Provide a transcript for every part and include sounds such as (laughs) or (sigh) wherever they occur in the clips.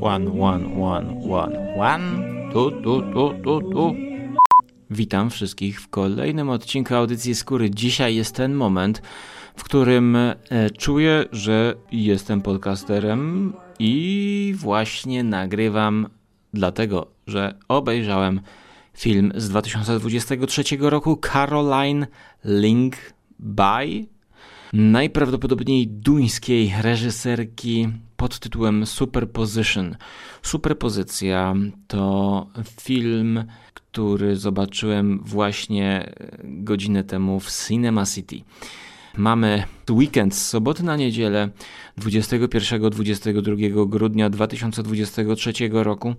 One, one, one, one, one. Tu, tu, tu, tu, tu. Witam wszystkich w kolejnym odcinku audycji Skóry. Dzisiaj jest ten moment, w którym e, czuję, że jestem podcasterem i właśnie nagrywam dlatego, że obejrzałem film z 2023 roku Caroline Link By najprawdopodobniej duńskiej reżyserki pod tytułem Superposition. Superpozycja to film, który zobaczyłem właśnie godzinę temu w Cinema City. Mamy weekend z soboty na niedzielę 21-22 grudnia 2023 roku.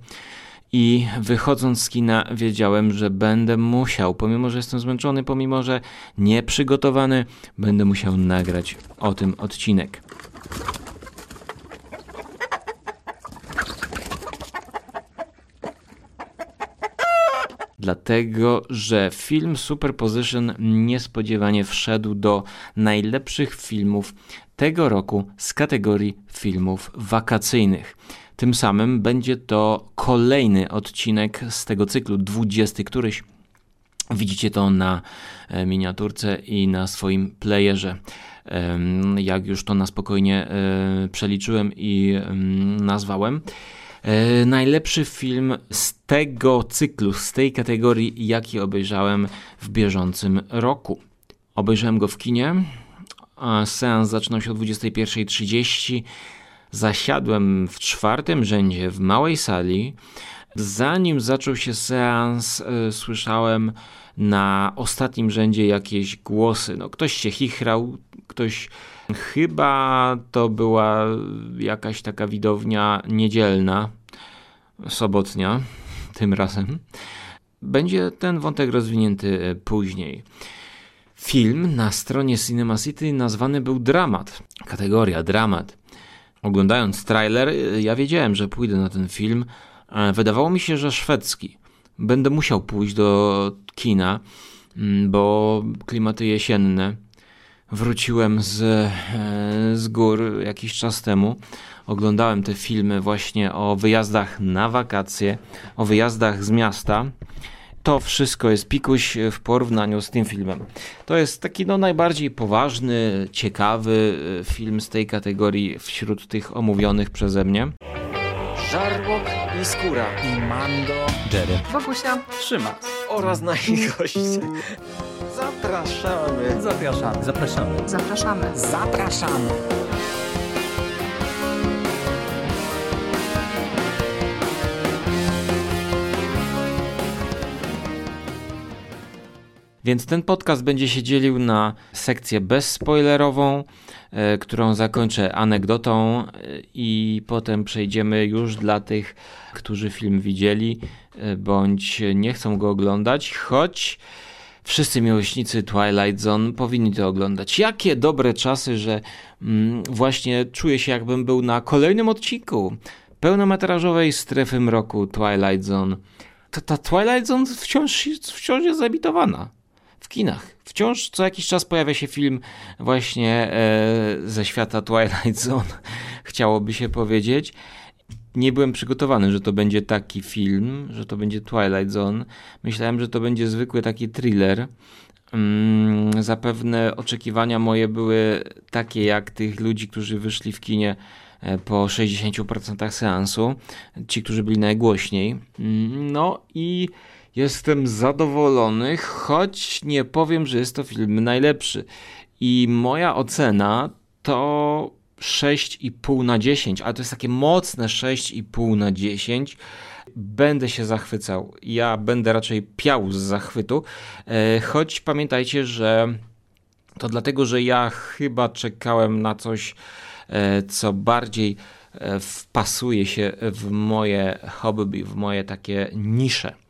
I wychodząc z kina, wiedziałem, że będę musiał, pomimo że jestem zmęczony, pomimo że nieprzygotowany, będę musiał nagrać o tym odcinek. Dlatego, że film Superposition niespodziewanie wszedł do najlepszych filmów tego roku z kategorii filmów wakacyjnych. Tym samym będzie to kolejny odcinek z tego cyklu, 20 któryś. Widzicie to na e, miniaturce i na swoim playerze. Jak już to na spokojnie e, przeliczyłem i nazwałem. E, najlepszy film z tego cyklu, z tej kategorii, jaki obejrzałem w bieżącym roku. Obejrzałem go w kinie. Seans zaczynał się o 21.30 Zasiadłem w czwartym rzędzie w małej sali. Zanim zaczął się seans, e, słyszałem na ostatnim rzędzie jakieś głosy. No, ktoś się chichrał, ktoś. Chyba to była jakaś taka widownia niedzielna, sobotnia, (laughs) tym razem. Będzie ten wątek rozwinięty e, później. Film na stronie Cinema City nazwany był dramat. Kategoria dramat. Oglądając trailer, ja wiedziałem, że pójdę na ten film. E, wydawało mi się, że szwedzki. Będę musiał pójść do kina, mm, bo klimaty jesienne. Wróciłem z, e, z gór jakiś czas temu. Oglądałem te filmy właśnie o wyjazdach na wakacje, o wyjazdach z miasta to wszystko jest pikuś w porównaniu z tym filmem. To jest taki no, najbardziej poważny, ciekawy e, film z tej kategorii wśród tych omówionych przeze mnie. Żarłok i Skóra i Mando, Jerry, Wokusia, Trzyma oraz nasi goście. Zapraszamy. Zapraszamy. Zapraszamy. zapraszamy. Zapraszamy. Więc ten podcast będzie się dzielił na sekcję bezspoilerową, e, którą zakończę anegdotą e, i potem przejdziemy już dla tych, którzy film widzieli e, bądź nie chcą go oglądać, choć wszyscy miłośnicy Twilight Zone powinni to oglądać. Jakie dobre czasy, że mm, właśnie czuję się jakbym był na kolejnym odcinku pełnometrażowej strefy mroku Twilight Zone. Ta, ta Twilight Zone wciąż, wciąż jest zabitowana w kinach. Wciąż co jakiś czas pojawia się film właśnie e, ze świata Twilight Zone, (laughs) chciałoby się powiedzieć. Nie byłem przygotowany, że to będzie taki film, że to będzie Twilight Zone. Myślałem, że to będzie zwykły taki thriller. Mm, zapewne oczekiwania moje były takie jak tych ludzi, którzy wyszli w kinie e, po 60% seansu, ci, którzy byli najgłośniej. Mm, no i Jestem zadowolony, choć nie powiem, że jest to film najlepszy. I moja ocena to 6,5 na 10, ale to jest takie mocne 6,5 na 10 będę się zachwycał. Ja będę raczej piał z zachwytu, e, choć pamiętajcie, że to dlatego, że ja chyba czekałem na coś, e, co bardziej e, wpasuje się w moje hobby, w moje takie nisze.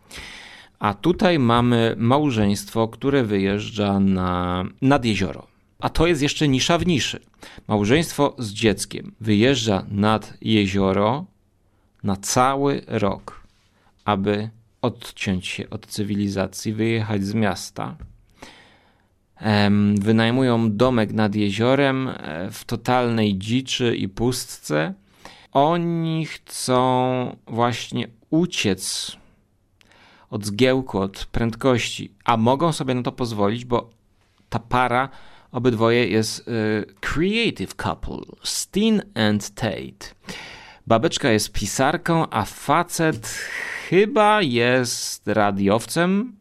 A tutaj mamy małżeństwo, które wyjeżdża na, nad jezioro. A to jest jeszcze nisza w niszy. Małżeństwo z dzieckiem wyjeżdża nad jezioro na cały rok, aby odciąć się od cywilizacji, wyjechać z miasta. Wynajmują domek nad jeziorem e, w totalnej dziczy i pustce oni chcą właśnie uciec od zgiełku, od prędkości, a mogą sobie na to pozwolić, bo ta para obydwoje jest y, creative couple, Steen and Tate. Babeczka jest pisarką, a facet chyba jest radiowcem,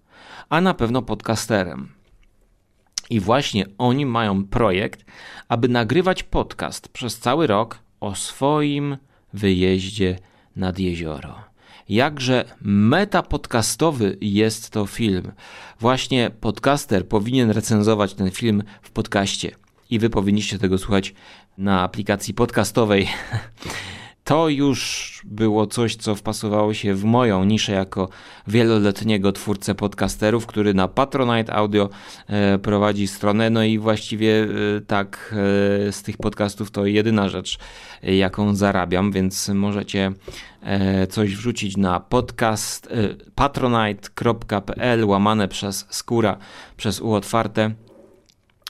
a na pewno podcasterem. I właśnie oni mają projekt, aby nagrywać podcast przez cały rok o swoim wyjeździe nad jezioro. Jakże metapodcastowy jest to film. Właśnie podcaster powinien recenzować ten film w podcaście. I wy powinniście tego słuchać na aplikacji podcastowej. (laughs) To już było coś, co wpasowało się w moją niszę jako wieloletniego twórcę podcasterów, który na Patronite Audio e, prowadzi stronę. No i właściwie e, tak e, z tych podcastów to jedyna rzecz, jaką zarabiam, więc możecie coś wrzucić na podcast patronite.pl łamane przez skóra przez u otwarte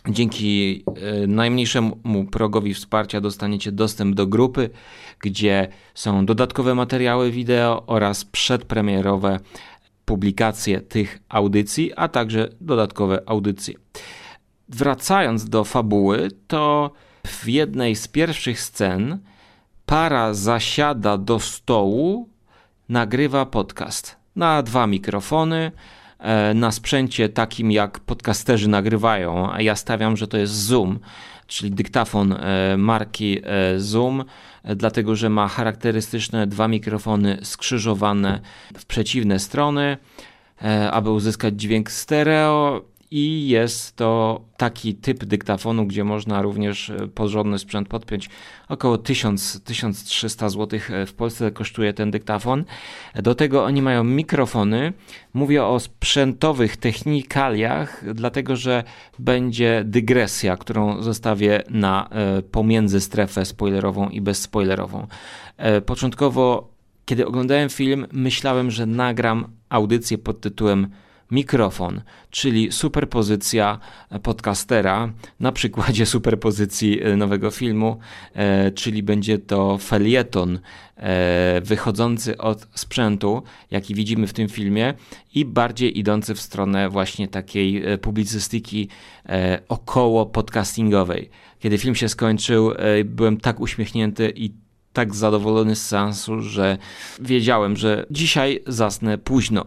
Dzięki najmniejszemu progowi wsparcia dostaniecie dostęp do grupy, gdzie są dodatkowe materiały wideo oraz przedpremierowe publikacje tych audycji, a także dodatkowe audycje. Wracając do fabuły, to w jednej z pierwszych scen para zasiada do stołu, nagrywa podcast na dwa mikrofony E, na sprzęcie takim jak podcasterzy nagrywają, a ja stawiam, że to jest Zoom, czyli dyktafon e, marki e, Zoom, dlatego że ma charakterystyczne dwa mikrofony skrzyżowane w przeciwne strony, aby uzyskać dźwięk stereo i jest to taki typ dyktafonu, gdzie można również e, porządny sprzęt podpiąć. Około 1000-1300 zł e, w Polsce kosztuje ten dyktafon. Do tego oni mają mikrofony. Mówię o sprzętowych technikaliach, dlatego że będzie dygresja, którą zostawię na e, pomiędzy strefę spoilerową i bezspoilerową. Początkowo, kiedy oglądałem film, myślałem, że nagram audycję pod tytułem mikrofon, czyli superpozycja podcastera na przykładzie superpozycji e, nowego filmu, e, czyli będzie to felieton e, wychodzący od sprzętu, jaki widzimy w tym filmie i bardziej idący w stronę właśnie takiej publicystyki około podcastingowej. Kiedy film się skończył, byłem tak uśmiechnięty i tak zadowolony z sensu, że wiedziałem, że dzisiaj zasnę późno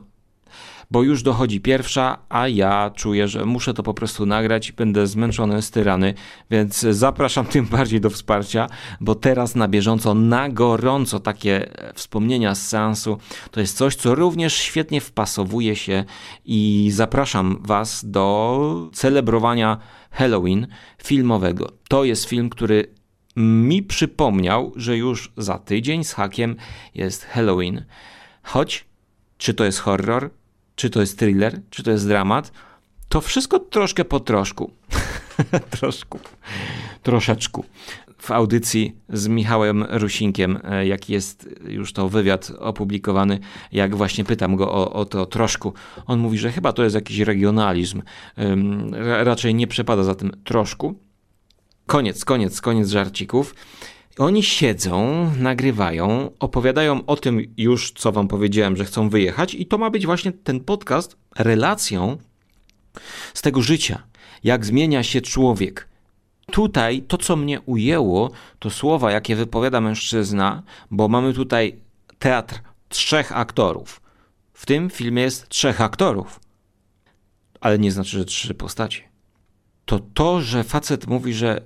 bo już dochodzi pierwsza, a ja czuję, że muszę to po prostu nagrać, będę zmęczony z tyrany, więc zapraszam tym bardziej do wsparcia, bo teraz na bieżąco, na gorąco takie wspomnienia z seansu to jest coś, co również świetnie wpasowuje się i zapraszam Was do celebrowania Halloween filmowego. To jest film, który mi przypomniał, że już za tydzień z hakiem jest Halloween. Choć, czy to jest horror? Czy to jest thriller, czy to jest dramat, to wszystko troszkę po troszku. (laughs) Troszku. Troszeczku. W audycji z Michałem Rusinkiem, e, jak jest już to wywiad opublikowany, jak właśnie pytam go o, o to troszku, on mówi, że chyba to jest jakiś regionalizm. Raczej nie przepada za tym troszku. Koniec, koniec, koniec żarcików. Oni siedzą, nagrywają, opowiadają o tym już, co wam powiedziałem, że chcą wyjechać, i to ma być właśnie ten podcast relacją z tego życia, jak zmienia się człowiek. Tutaj to, co mnie ujęło, to słowa, jakie wypowiada mężczyzna, bo mamy tutaj teatr trzech aktorów. W tym filmie jest trzech aktorów, ale nie znaczy, że trzy postacie. To to, że facet mówi, że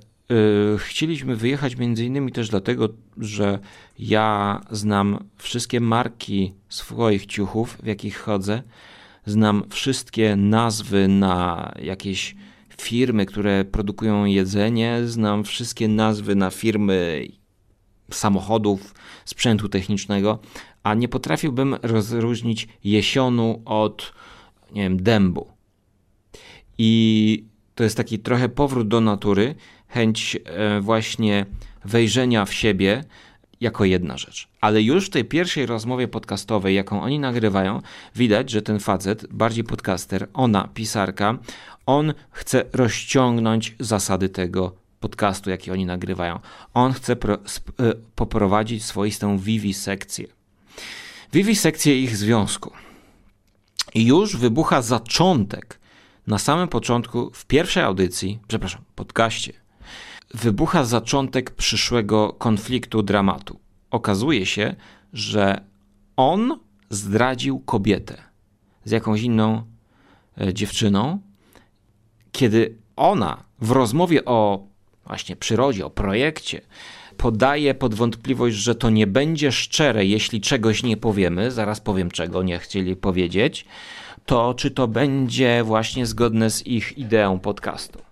chcieliśmy wyjechać między innymi też dlatego, że ja znam wszystkie marki swoich ciuchów, w jakich chodzę. Znam wszystkie nazwy na jakieś firmy, które produkują jedzenie. Znam wszystkie nazwy na firmy samochodów, sprzętu technicznego, a nie potrafiłbym rozróżnić jesionu od, nie wiem, dębu. I to jest taki trochę powrót do natury, chęć e, właśnie wejrzenia w siebie jako jedna rzecz. Ale już w tej pierwszej rozmowie podcastowej, jaką oni nagrywają, widać, że ten facet, bardziej podcaster, ona pisarka, on chce rozciągnąć zasady tego podcastu, jaki oni nagrywają. On chce pro, y, poprowadzić swoistą wiwisekcję. Wiwisekcję ich związku. I już wybucha zaczątek na samym początku, w pierwszej audycji, przepraszam, podcaście, wybucha zaczątek przyszłego konfliktu, dramatu. Okazuje się, że on zdradził kobietę z jakąś inną e, dziewczyną, kiedy ona w rozmowie o właśnie przyrodzie, o projekcie, podaje pod wątpliwość, że to nie będzie szczere, jeśli czegoś nie powiemy, zaraz powiem czego nie chcieli powiedzieć, to czy to będzie właśnie zgodne z ich ideą podcastu.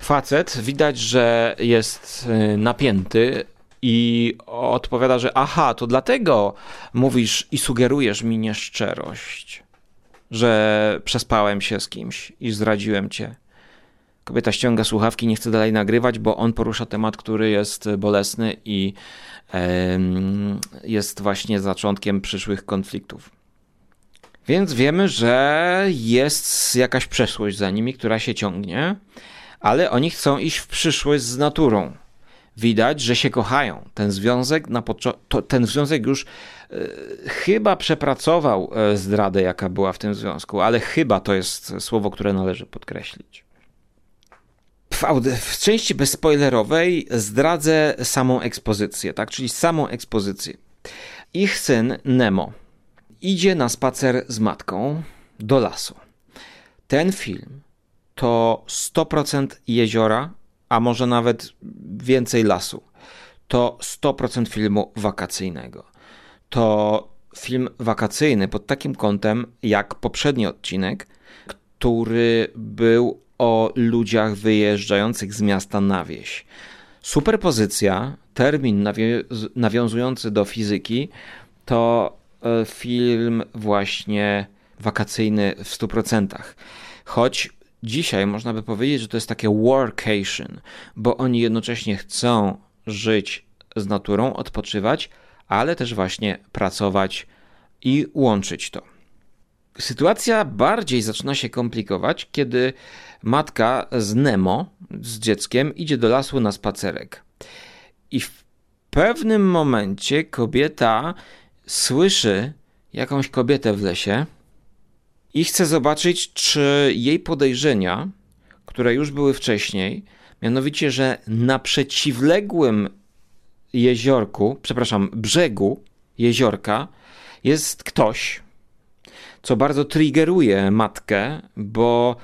Facet widać, że jest y, napięty i odpowiada, że aha, to dlatego mówisz i sugerujesz mi nieszczerość, że przespałem się z kimś i zdradziłem cię. Kobieta ściąga słuchawki, nie chce dalej nagrywać, bo on porusza temat, który jest bolesny i jest właśnie zaczątkiem przyszłych konfliktów. Więc wiemy, że jest jakaś przeszłość za nimi, która się ciągnie, ale oni chcą iść w przyszłość z naturą. Widać, że się kochają. Ten związek, na to, ten związek już e, chyba przepracował e, zdradę, jaka była w tym związku, ale chyba to jest słowo, które należy podkreślić. W, w części bezspoilerowej zdradzę samą ekspozycję, tak? czyli samą ekspozycję. Ich syn Nemo idzie na spacer z matką do lasu. Ten film to 100% jeziora, a może nawet więcej lasu. To 100% filmu wakacyjnego. To film wakacyjny pod takim kątem jak poprzedni odcinek, który był o ludziach wyjeżdżających z miasta na wieś. Superpozycja, termin nawiązujący do fizyki, to e, film właśnie wakacyjny w 100%. Choć dzisiaj można by powiedzieć, że to jest takie workation, bo oni jednocześnie chcą żyć z naturą, odpoczywać, ale też właśnie pracować i łączyć to. Sytuacja bardziej zaczyna się komplikować, kiedy matka z Nemo, z dzieckiem, idzie do lasu na spacerek. I w pewnym momencie kobieta słyszy jakąś kobietę w lesie i chce zobaczyć, czy jej podejrzenia, które już były wcześniej, mianowicie, że na przeciwległym jeziorku, przepraszam, brzegu jeziorka jest ktoś, co bardzo triggeruje matkę, bo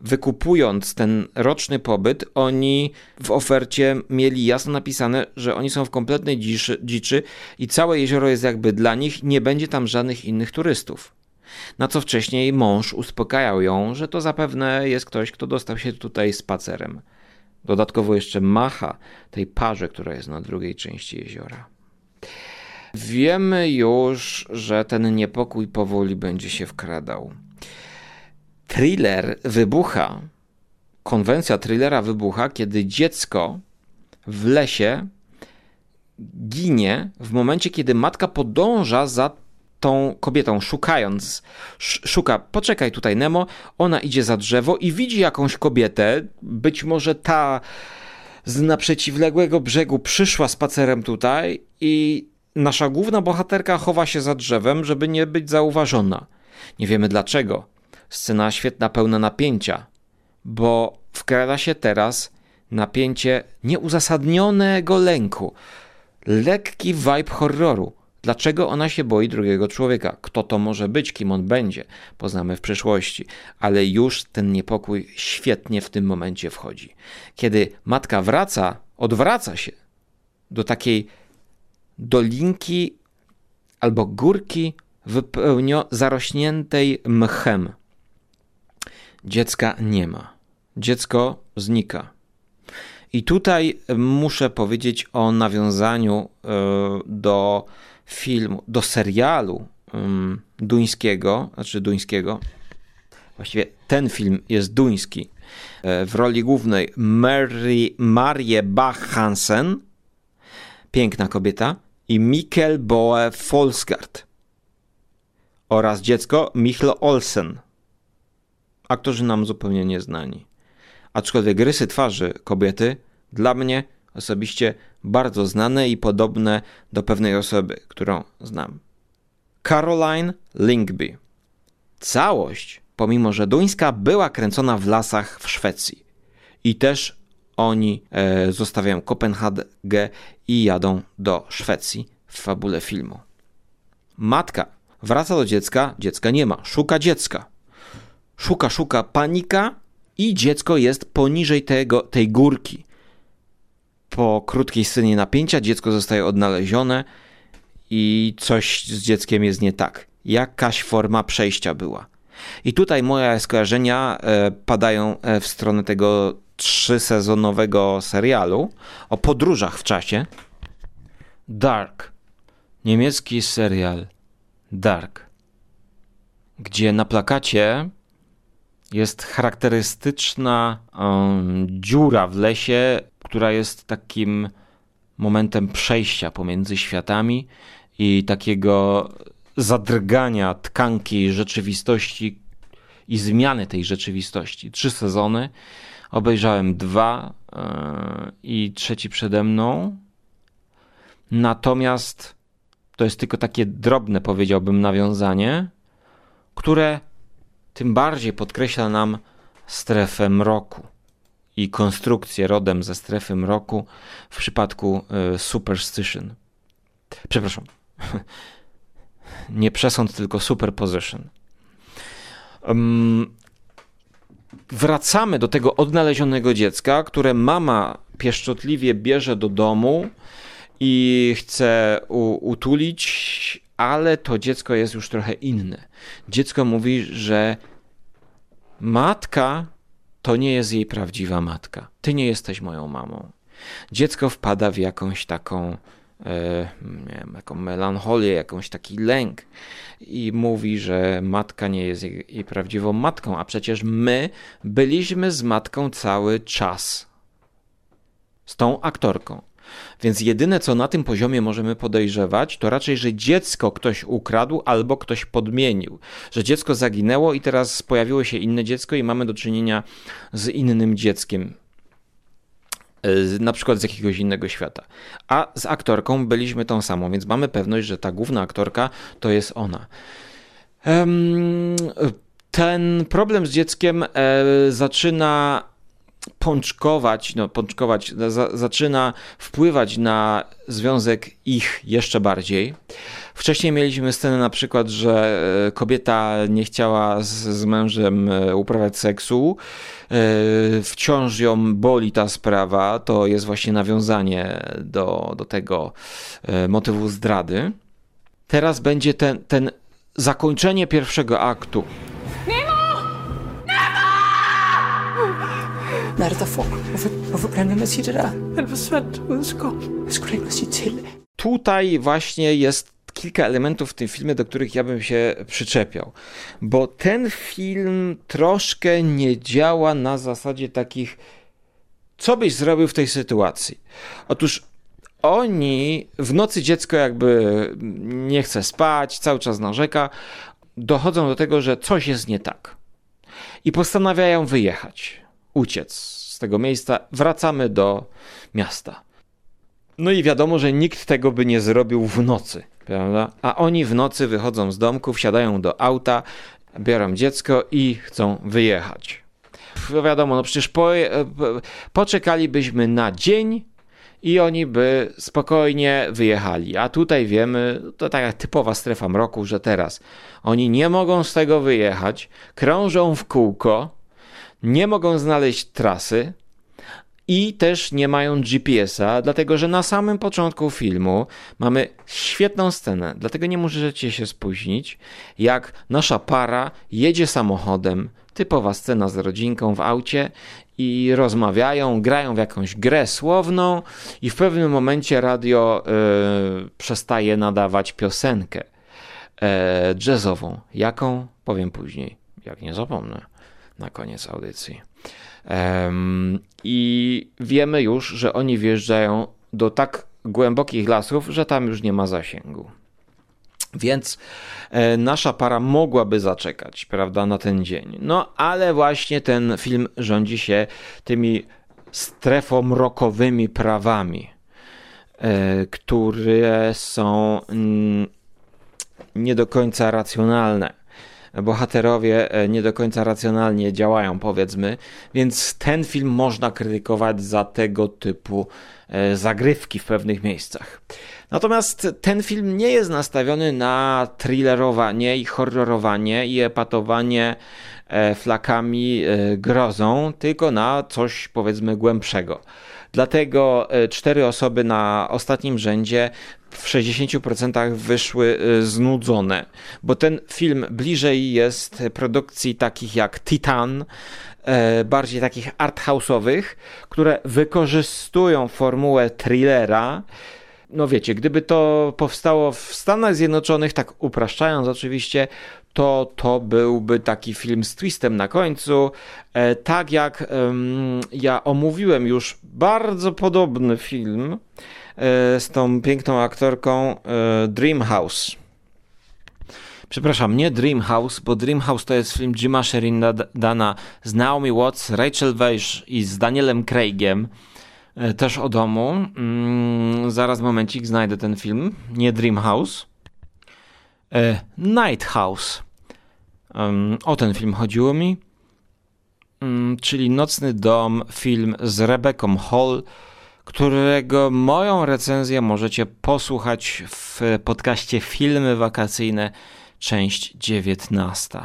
wykupując ten roczny pobyt, oni w ofercie mieli jasno napisane, że oni są w kompletnej dziczy, dziczy i całe jezioro jest jakby dla nich, nie będzie tam żadnych innych turystów. Na co wcześniej mąż uspokajał ją, że to zapewne jest ktoś, kto dostał się tutaj spacerem. Dodatkowo jeszcze macha tej parze, która jest na drugiej części jeziora. Wiemy już, że ten niepokój powoli będzie się wkradał. Thriller wybucha. Konwencja thrillera wybucha, kiedy dziecko w lesie ginie w momencie, kiedy matka podąża za tą kobietą, szukając, szuka, poczekaj tutaj Nemo, ona idzie za drzewo i widzi jakąś kobietę, być może ta z naprzeciwległego brzegu przyszła spacerem tutaj i nasza główna bohaterka chowa się za drzewem, żeby nie być zauważona. Nie wiemy dlaczego. Scena świetna, pełna napięcia, bo wkrada się teraz napięcie nieuzasadnionego lęku, lekki vibe horroru. Dlaczego ona się boi drugiego człowieka? Kto to może być, kim on będzie? Poznamy w przyszłości, ale już ten niepokój świetnie w tym momencie wchodzi. Kiedy matka wraca, odwraca się do takiej dolinki albo górki wypełnio zarośniętej mchem. Dziecka nie ma. Dziecko znika. I tutaj muszę powiedzieć o nawiązaniu e, do filmu, do serialu duńskiego, znaczy duńskiego. Właściwie ten film jest duński. E, w roli głównej Mary, Marie Bach-Hansen, piękna kobieta, i Mikkel Boe Folsgard oraz dziecko Michl Olsen. Aktorzy nam zupełnie nieznani. aczkolwiek rysy twarzy kobiety dla mnie osobiście bardzo znane i podobne do pewnej osoby, którą znam. Caroline Lingby. Całość, pomimo że duńska, była kręcona w lasach w Szwecji. I też oni e, zostawiają Kopenhagę i jadą do Szwecji w fabule filmu. Matka wraca do dziecka, dziecka nie ma, szuka dziecka. Szuka, szuka, panika i dziecko jest poniżej tego, tej górki. Po krótkiej scenie napięcia dziecko zostaje odnalezione i coś z dzieckiem jest nie tak. Jakaś forma przejścia była. I tutaj moje skojarzenia e, padają e, w stronę tego trzysezonowego serialu o podróżach w czasie. Dark. Niemiecki serial Dark. Gdzie na plakacie jest charakterystyczna um, dziura w lesie, która jest takim momentem przejścia pomiędzy światami i takiego zadrgania tkanki rzeczywistości i zmiany tej rzeczywistości. Trzy sezony. Obejrzałem dwa yy, i trzeci przede mną. Natomiast to jest tylko takie drobne, powiedziałbym, nawiązanie, które tym bardziej podkreśla nam strefę mroku i konstrukcję rodem ze strefy mroku w przypadku y, Superstition. Przepraszam. (laughs) Nie przesąd, tylko Superposition. Um, wracamy do tego odnalezionego dziecka, które mama pieszczotliwie bierze do domu i chce utulić, ale to dziecko jest już trochę inne. Dziecko mówi, że matka to nie jest jej prawdziwa matka. Ty nie jesteś moją mamą. Dziecko wpada w jakąś taką, e, nie wiem, jaką melancholię, jakąś taki lęk i mówi, że matka nie jest jej, jej prawdziwą matką, a przecież my byliśmy z matką cały czas. Z tą aktorką. Więc jedyne, co na tym poziomie możemy podejrzewać, to raczej, że dziecko ktoś ukradł albo ktoś podmienił. Że dziecko zaginęło i teraz pojawiło się inne dziecko i mamy do czynienia z innym dzieckiem. E, na przykład z jakiegoś innego świata. A z aktorką byliśmy tą samą, więc mamy pewność, że ta główna aktorka to jest ona. Ten problem z dzieckiem e, zaczyna pączkować, no pączkować, za, zaczyna wpływać na związek ich jeszcze bardziej. Wcześniej mieliśmy scenę na przykład, że e, kobieta nie chciała z, z mężem e, uprawiać seksu, e, wciąż ją boli ta sprawa, to jest właśnie nawiązanie do, do tego motywu zdrady. Teraz będzie ten, ten zakończenie pierwszego aktu. Hvad er det, der får? Hvorfor, hvorfor med at sige det der? Han forsvandt uden skov. Jeg skulle ikke sige til. Tutaj właśnie jest kilka elementów w tym filmie, do których ja bym się przyczepiał. Bo ten film troszkę nie działa na zasadzie takich, co byś zrobił w tej sytuacji. Otóż oni w nocy dziecko jakby nie chce spać, cały czas narzeka, dochodzą do tego, że coś jest nie tak. I postanawiają wyjechać uciec z tego miejsca. Wracamy do miasta. No i wiadomo, że nikt tego by nie zrobił w nocy, prawda? A oni w nocy wychodzą z domku, wsiadają do auta, biorą dziecko i chcą wyjechać. No wiadomo, no przecież po, poczekalibyśmy na dzień i oni by spokojnie wyjechali. A tutaj wiemy, to taka typowa strefa mroku, że teraz oni nie mogą z tego wyjechać, krążą w kółko, nie mogą znaleźć trasy i też nie mają GPS-a, dlatego że na samym początku filmu mamy świetną scenę, dlatego nie możecie się spóźnić, jak nasza para jedzie samochodem, typowa scena z rodzinką w aucie i rozmawiają, grają w jakąś grę słowną i w pewnym momencie radio yy, przestaje nadawać piosenkę yy, jazzową. Jaką? Powiem później, jak nie zapomnę na koniec audycji. I wiemy już, że oni wjeżdżają do tak głębokich lasów, że tam już nie ma zasięgu. Więc e, nasza para mogłaby zaczekać, prawda, na ten dzień. No, ale właśnie ten film rządzi się tymi strefomrokowymi prawami, e, które są mm, nie do końca racjonalne. Bohaterowie e, nie do końca racjonalnie działają, powiedzmy, więc ten film można krytykować za tego typu e, zagrywki w pewnych miejscach. Natomiast ten film nie jest nastawiony na thrillerowanie i horrorowanie i epatowanie e, flakami grozą, tylko na coś powiedzmy głębszego. Dlatego cztery osoby na ostatnim rzędzie w 60% wyszły y, znudzone, bo ten film bliżej jest produkcji takich jak Titan, e, bardziej takich arthouse'owych, które wykorzystują formułę thrillera. No wiecie, gdyby to powstało w Stanach Zjednoczonych, tak upraszczając oczywiście, to to byłby taki film z twistem na końcu. E, tak jak ja omówiłem już bardzo podobny film E, z tą piękną aktorką e, Dream House. Przepraszam, nie Dream House, bo Dream House to jest film Jima Sheridana z Naomi Watts, Rachel Weisz i z Danielem Craigiem. Też o domu. Mm, zaraz momencik, znajdę ten film. Nie Dream House. Night House. o ten film chodziło mi. Mm, czyli Nocny Dom, film z Rebecca Hall którego moją recenzję możecie posłuchać w podcaście Filmy Wakacyjne, część 19.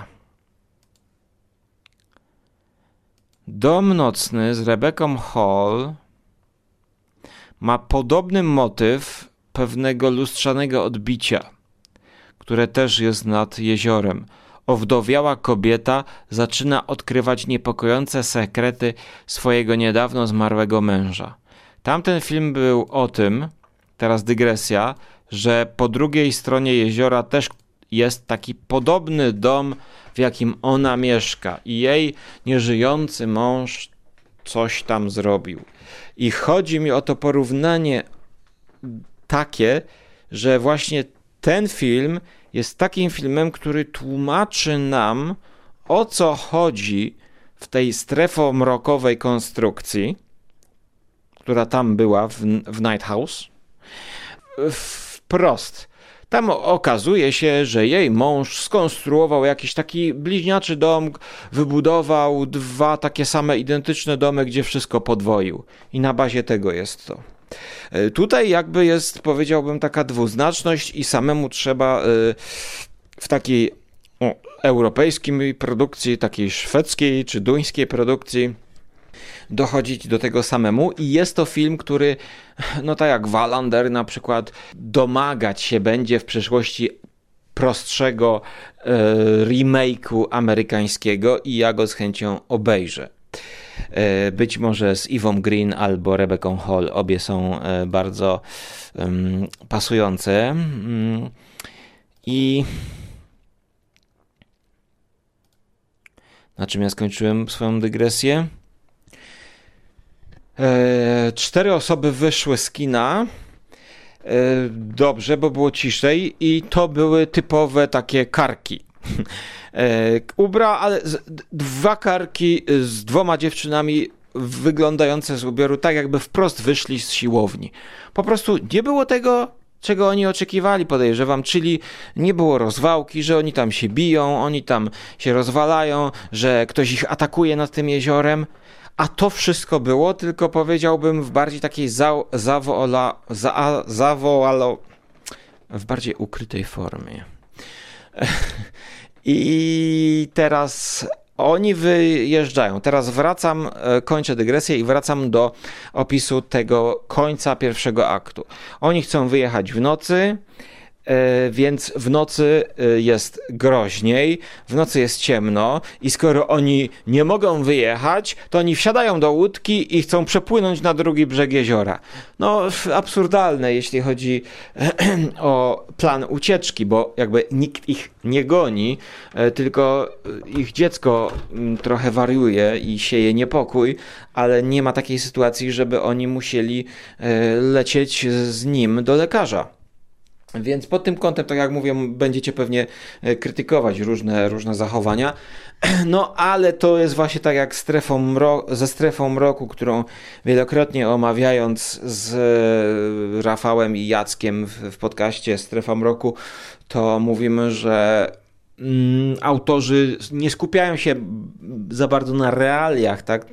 Dom nocny z Rebecca Hall ma podobny motyw pewnego lustrzanego odbicia, które też jest nad jeziorem. Owdowiała kobieta zaczyna odkrywać niepokojące sekrety swojego niedawno zmarłego męża. Tamten film był o tym, teraz dygresja, że po drugiej stronie jeziora też jest taki podobny dom, w jakim ona mieszka i jej nieżyjący mąż coś tam zrobił. I chodzi mi o to porównanie takie, że właśnie ten film jest takim filmem, który tłumaczy nam o co chodzi w tej strefomrokowej konstrukcji która tam była w, w Night House, wprost. Tam okazuje się, że jej mąż skonstruował jakiś taki bliźniaczy dom, wybudował dwa takie same identyczne domy, gdzie wszystko podwoił. I na bazie tego jest to. E, tutaj jakby jest, powiedziałbym, taka dwuznaczność i samemu trzeba e, w takiej o, europejskiej produkcji, takiej szwedzkiej czy duńskiej produkcji dochodzić do tego samemu i jest to film, który, no tak jak Wallander na przykład, domagać się będzie w przyszłości prostszego e, remake'u amerykańskiego i ja go z chęcią obejrzę. E, być może z Ewą Green albo Rebecca Hall. Obie są e, bardzo um, pasujące. Um, I na czym ja skończyłem swoją dygresję? E, cztery osoby wyszły z kina. E, dobrze, bo było ciszej i to były typowe takie karki. (laughs) E, ubra, ale dwa karki z dwoma dziewczynami wyglądające z ubioru tak jakby wprost wyszli z siłowni. Po prostu nie było tego, czego oni oczekiwali, podejrzewam, czyli nie było rozwałki, że oni tam się biją, oni tam się rozwalają, że ktoś ich atakuje nad tym jeziorem. A to wszystko było, tylko powiedziałbym w bardziej takiej za, zawola, za, zawoalo, w bardziej ukrytej formie. (laughs) I teraz oni wyjeżdżają. Teraz wracam, e, kończę dygresję i wracam do opisu tego końca pierwszego aktu. Oni chcą wyjechać w nocy. E, więc w nocy e, jest groźniej, w nocy jest ciemno i skoro oni nie mogą wyjechać, to oni wsiadają do łódki i chcą przepłynąć na drugi brzeg jeziora. No, absurdalne, jeśli chodzi (clears throat) o plan ucieczki, bo jakby nikt ich nie goni, e, tylko ich dziecko mm, trochę wariuje i sieje niepokój, ale nie ma takiej sytuacji, żeby oni musieli lecieć z nim do lekarza. Więc pod tym kątem, tak jak mówię, będziecie pewnie e, krytykować różne, różne zachowania. (clears throat) No ale to jest właśnie tak jak strefą mro- ze strefą mroku, którą wielokrotnie omawiając z e, Rafałem i Jackiem w, w podcaście Strefa Mroku, to mówimy, że autorzy nie skupiają się za bardzo na realiach, tak?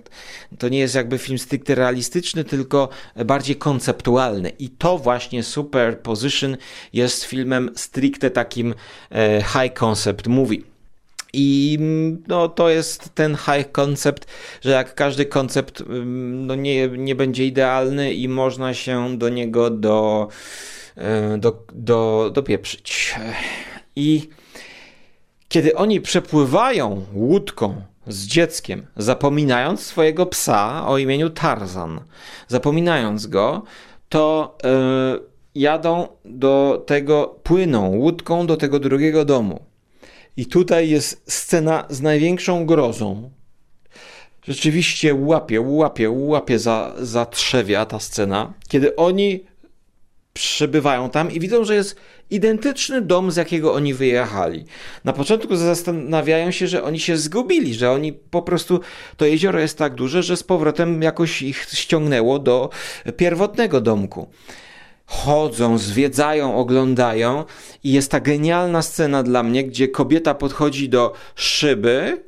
To nie jest jakby film stricte realistyczny, tylko bardziej konceptualny. I to właśnie Superposition jest filmem stricte takim e, high concept movie. I mm, no, to jest ten high concept, że jak każdy koncept mm, no, nie, nie będzie idealny i można się do niego do, e, do, do, dopieprzyć. I kiedy oni przepływają łódką z dzieckiem, zapominając swojego psa o imieniu Tarzan, zapominając go, to yy, jadą do tego, płyną łódką do tego drugiego domu. I tutaj jest scena z największą grozą. Rzeczywiście łapie, łapie, łapie za, za trzewia ta scena, kiedy oni przybywają tam i widzą, że jest identyczny dom, z jakiego oni wyjechali. Na początku zastanawiają się, że oni się zgubili, że oni po prostu, to jezioro jest tak duże, że z powrotem jakoś ich ściągnęło do pierwotnego domku. Chodzą, zwiedzają, oglądają i jest ta genialna scena dla mnie, gdzie kobieta podchodzi do szyby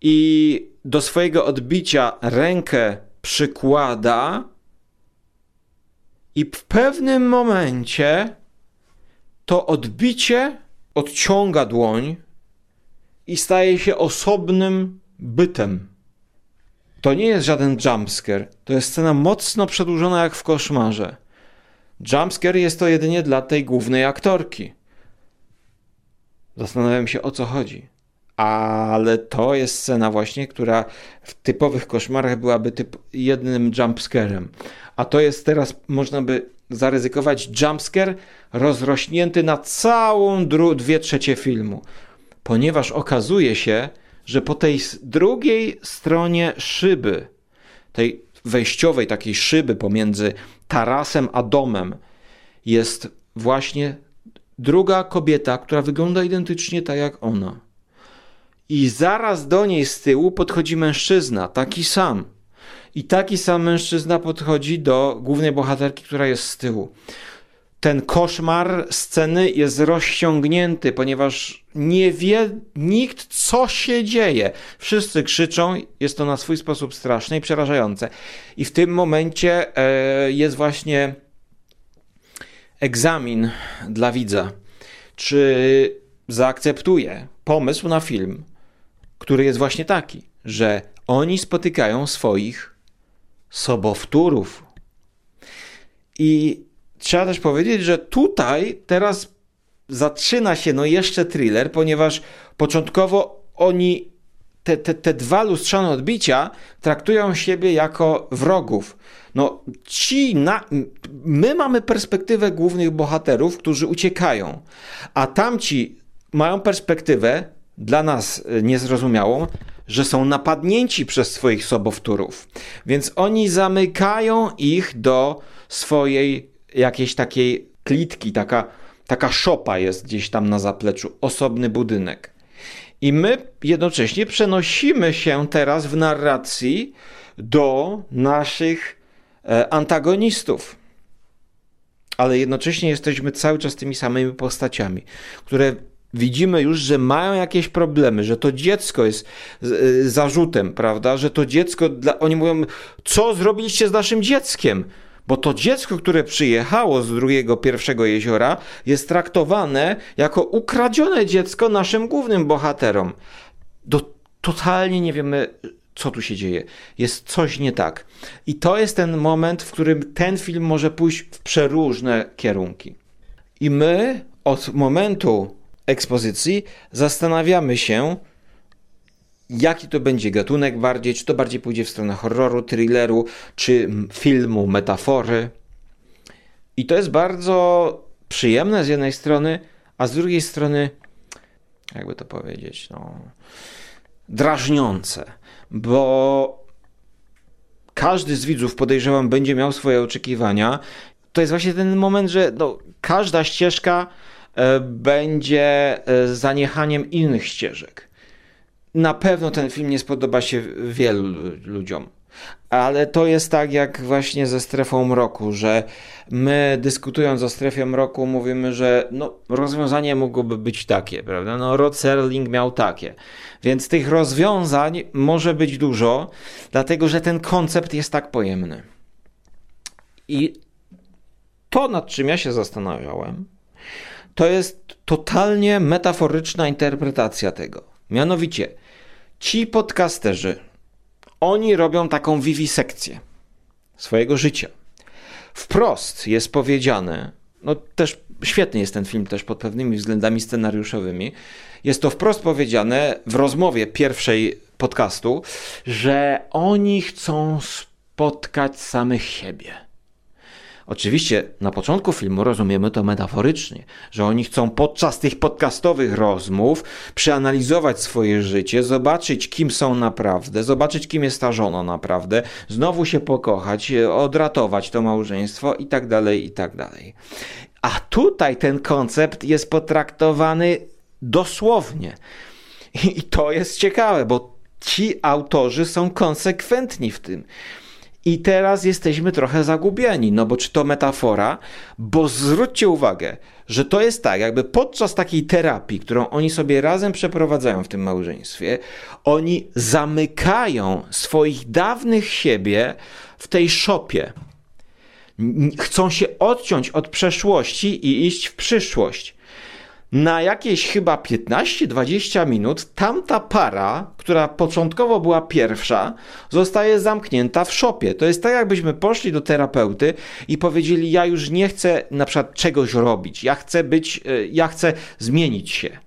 i do swojego odbicia rękę przykłada i w pewnym momencie to odbicie odciąga dłoń i staje się osobnym bytem. To nie jest żaden jumpscare, to jest scena mocno przedłużona jak w koszmarze. Jumpscare jest to jedynie dla tej głównej aktorki. Zastanawiam się o co chodzi. Ale to jest scena właśnie, która w typowych koszmarach byłaby typ jednym jumpscarem. A to jest teraz, można by zaryzykować jumpscare rozrośnięty na całą dwie trzecie filmu. Ponieważ okazuje się, że po tej drugiej stronie szyby, tej wejściowej takiej szyby pomiędzy tarasem a domem, jest właśnie druga kobieta, która wygląda identycznie tak jak ona. I zaraz do niej z tyłu podchodzi mężczyzna, taki sam i taki sam mężczyzna podchodzi do głównej bohaterki, która jest z tyłu. Ten koszmar sceny jest rozciągnięty, ponieważ nie wie nikt, co się dzieje. Wszyscy krzyczą, jest to na swój sposób straszne i przerażające. I w tym momencie e, jest właśnie egzamin dla widza. Czy zaakceptuje pomysł na film, który jest właśnie taki, że oni spotykają swoich sobowtórów. I trzeba też powiedzieć, że tutaj teraz zaczyna się no jeszcze thriller, ponieważ początkowo oni te, te, te dwa lustrzane odbicia traktują siebie jako wrogów. No, ci na, my mamy perspektywę głównych bohaterów, którzy uciekają, a tamci mają perspektywę dla nas niezrozumiałą, że są napadnięci przez swoich sobowtórów. Więc oni zamykają ich do swojej jakiejś takiej klitki, taka, taka szopa jest gdzieś tam na zapleczu, osobny budynek. I my jednocześnie przenosimy się teraz w narracji do naszych e, antagonistów. Ale jednocześnie jesteśmy cały czas tymi samymi postaciami, które widzimy już, że mają jakieś problemy, że to dziecko jest y, zarzutem, prawda? Że to dziecko, dla... oni mówią, co zrobiliście z naszym dzieckiem? Bo to dziecko, które przyjechało z drugiego, pierwszego jeziora, jest traktowane jako ukradzione dziecko naszym głównym bohaterom. Do, totalnie nie wiemy, co tu się dzieje. Jest coś nie tak. I to jest ten moment, w którym ten film może pójść w przeróżne kierunki. I my od momentu ekspozycji zastanawiamy się, jaki to będzie gatunek bardziej, czy to bardziej pójdzie w stronę horroru, thrilleru, czy filmu, metafory. I to jest bardzo przyjemne z jednej strony, a z drugiej strony, jakby to powiedzieć, no, drażniące, bo każdy z widzów, podejrzewam, będzie miał swoje oczekiwania to jest właśnie ten moment, że no, każda ścieżka będzie e, zaniechaniem innych ścieżek. Na pewno ten film nie spodoba się wielu ludziom. Ale to jest tak jak właśnie ze strefą mroku, że my dyskutując o strefie mroku mówimy, że no, rozwiązanie mogłoby być takie, prawda? No, Rod Serling miał takie. Więc tych rozwiązań może być dużo, dlatego że ten koncept jest tak pojemny. I to, nad czym ja się zastanawiałem, to jest totalnie metaforyczna interpretacja tego. Mianowicie, ci podcasterzy, oni robią taką wiwisekcję swojego życia. Wprost jest powiedziane, no też świetny jest ten film też pod pewnymi względami scenariuszowymi. Jest to wprost powiedziane w rozmowie pierwszej podcastu, że oni chcą spotkać samych siebie. Oczywiście na początku filmu rozumiemy to metaforycznie, że oni chcą podczas tych podcastowych rozmów przeanalizować swoje życie, zobaczyć kim są naprawdę, zobaczyć kim jest ta żona naprawdę, znowu się pokochać, odratować to małżeństwo i tak dalej, i tak dalej. A tutaj ten koncept jest potraktowany dosłownie. I to jest ciekawe, bo ci autorzy są konsekwentni w tym. I teraz jesteśmy trochę zagubieni, no bo czy to metafora? Bo zwróćcie uwagę, że to jest tak, jakby podczas takiej terapii, którą oni sobie razem przeprowadzają w tym małżeństwie, oni zamykają swoich dawnych siebie w tej szopie. Chcą się odciąć od przeszłości i iść w przyszłość na jakieś chyba 15-20 minut tamta para, która początkowo była pierwsza, zostaje zamknięta w szopie. To jest tak, jakbyśmy poszli do terapeuty i powiedzieli: Ja już nie chcę na przykład czegoś robić, ja chcę być, e, ja chcę zmienić się.